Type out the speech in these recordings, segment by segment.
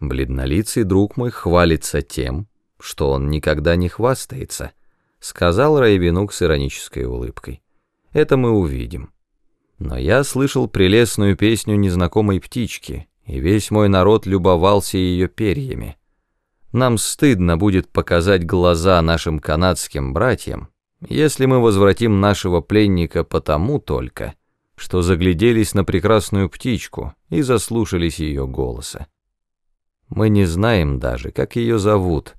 Бледнолицый друг мой хвалится тем, что он никогда не хвастается, сказал Райвенук с иронической улыбкой. Это мы увидим. Но я слышал прелестную песню незнакомой птички, и весь мой народ любовался ее перьями. Нам стыдно будет показать глаза нашим канадским братьям, если мы возвратим нашего пленника потому только, что загляделись на прекрасную птичку и заслушались ее голоса. Мы не знаем даже, как ее зовут,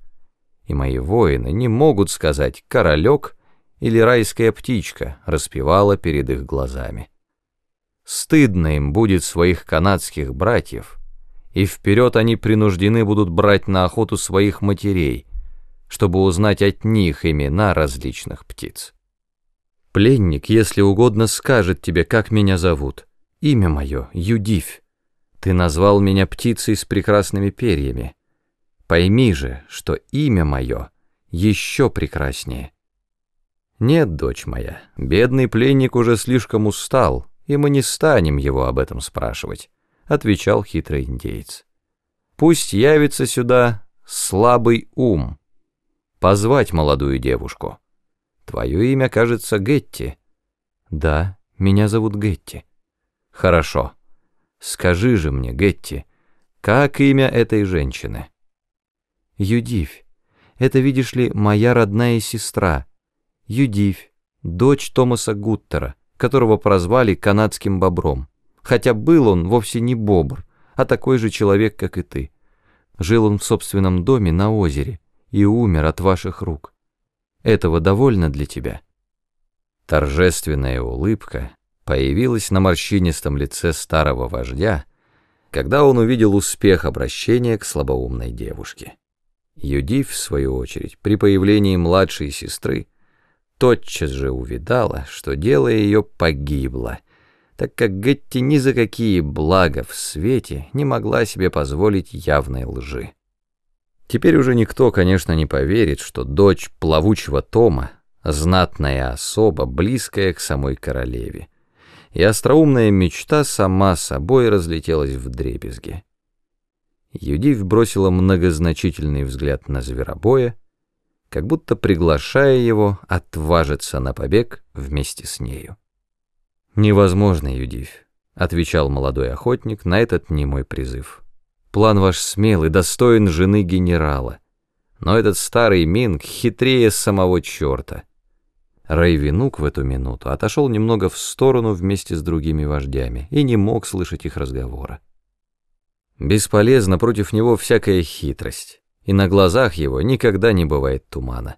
и мои воины не могут сказать «королек» или «райская птичка» распевала перед их глазами. Стыдно им будет своих канадских братьев, и вперед они принуждены будут брать на охоту своих матерей, чтобы узнать от них имена различных птиц. Пленник, если угодно, скажет тебе, как меня зовут. Имя мое — Юдивь. Ты назвал меня птицей с прекрасными перьями. Пойми же, что имя мое еще прекраснее. Нет, дочь моя, бедный пленник уже слишком устал, и мы не станем его об этом спрашивать, отвечал хитрый индеец. Пусть явится сюда слабый ум. Позвать молодую девушку. Твое имя, кажется, Гетти. Да, меня зовут Гетти. Хорошо. Скажи же мне, Гетти, как имя этой женщины? Юдивь. Это, видишь ли, моя родная сестра. Юдивь, дочь Томаса Гуттера, которого прозвали канадским бобром. Хотя был он вовсе не бобр, а такой же человек, как и ты. Жил он в собственном доме на озере и умер от ваших рук. Этого довольно для тебя?» Торжественная улыбка появилась на морщинистом лице старого вождя, когда он увидел успех обращения к слабоумной девушке. Юдив, в свою очередь, при появлении младшей сестры, тотчас же увидала, что дело ее погибло, так как Гетти ни за какие блага в свете не могла себе позволить явной лжи. Теперь уже никто, конечно, не поверит, что дочь плавучего Тома — знатная особа, близкая к самой королеве и остроумная мечта сама собой разлетелась в дребезги. Юдив бросила многозначительный взгляд на зверобоя, как будто приглашая его отважиться на побег вместе с нею. «Невозможно, Юдив», — отвечал молодой охотник на этот немой призыв. «План ваш смелый, достоин жены генерала, но этот старый Минг хитрее самого черта». Райвинук в эту минуту отошел немного в сторону вместе с другими вождями и не мог слышать их разговора. Бесполезна против него всякая хитрость, и на глазах его никогда не бывает тумана.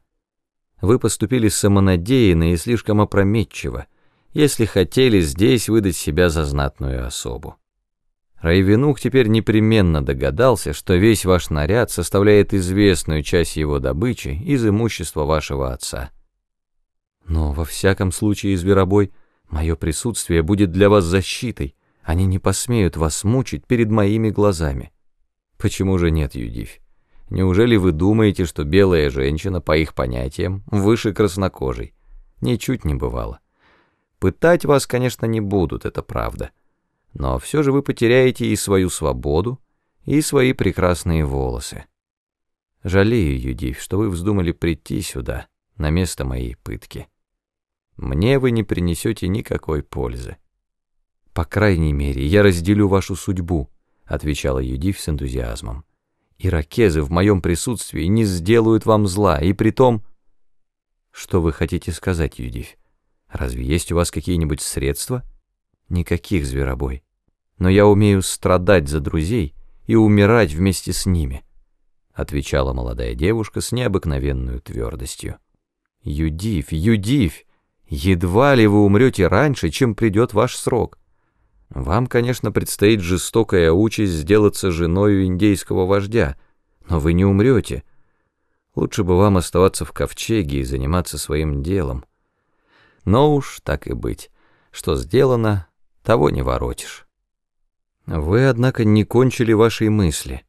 Вы поступили самонадеянно и слишком опрометчиво, если хотели здесь выдать себя за знатную особу. Райвенук теперь непременно догадался, что весь ваш наряд составляет известную часть его добычи из имущества вашего отца. Но во всяком случае, зверобой, мое присутствие будет для вас защитой. Они не посмеют вас мучить перед моими глазами. Почему же нет, Юдивь? Неужели вы думаете, что белая женщина, по их понятиям, выше краснокожей? Ничуть не бывало. Пытать вас, конечно, не будут, это правда. Но все же вы потеряете и свою свободу, и свои прекрасные волосы. Жалею, Юдивь, что вы вздумали прийти сюда, на место моей пытки мне вы не принесете никакой пользы. По крайней мере, я разделю вашу судьбу, отвечала Юдив с энтузиазмом. Иракезы в моем присутствии не сделают вам зла, и при том... Что вы хотите сказать, Юдив? Разве есть у вас какие-нибудь средства? Никаких, зверобой. Но я умею страдать за друзей и умирать вместе с ними, отвечала молодая девушка с необыкновенной твердостью. Юдив, Юдив, Едва ли вы умрете раньше, чем придет ваш срок. Вам, конечно, предстоит жестокая участь сделаться женой индейского вождя, но вы не умрете. Лучше бы вам оставаться в ковчеге и заниматься своим делом. Но уж так и быть, что сделано, того не воротишь. Вы, однако, не кончили вашей мысли.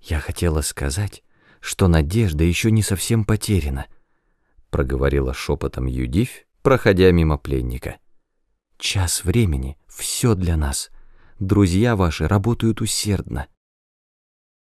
Я хотела сказать, что надежда еще не совсем потеряна —— проговорила шепотом Юдивь, проходя мимо пленника. «Час времени — все для нас. Друзья ваши работают усердно.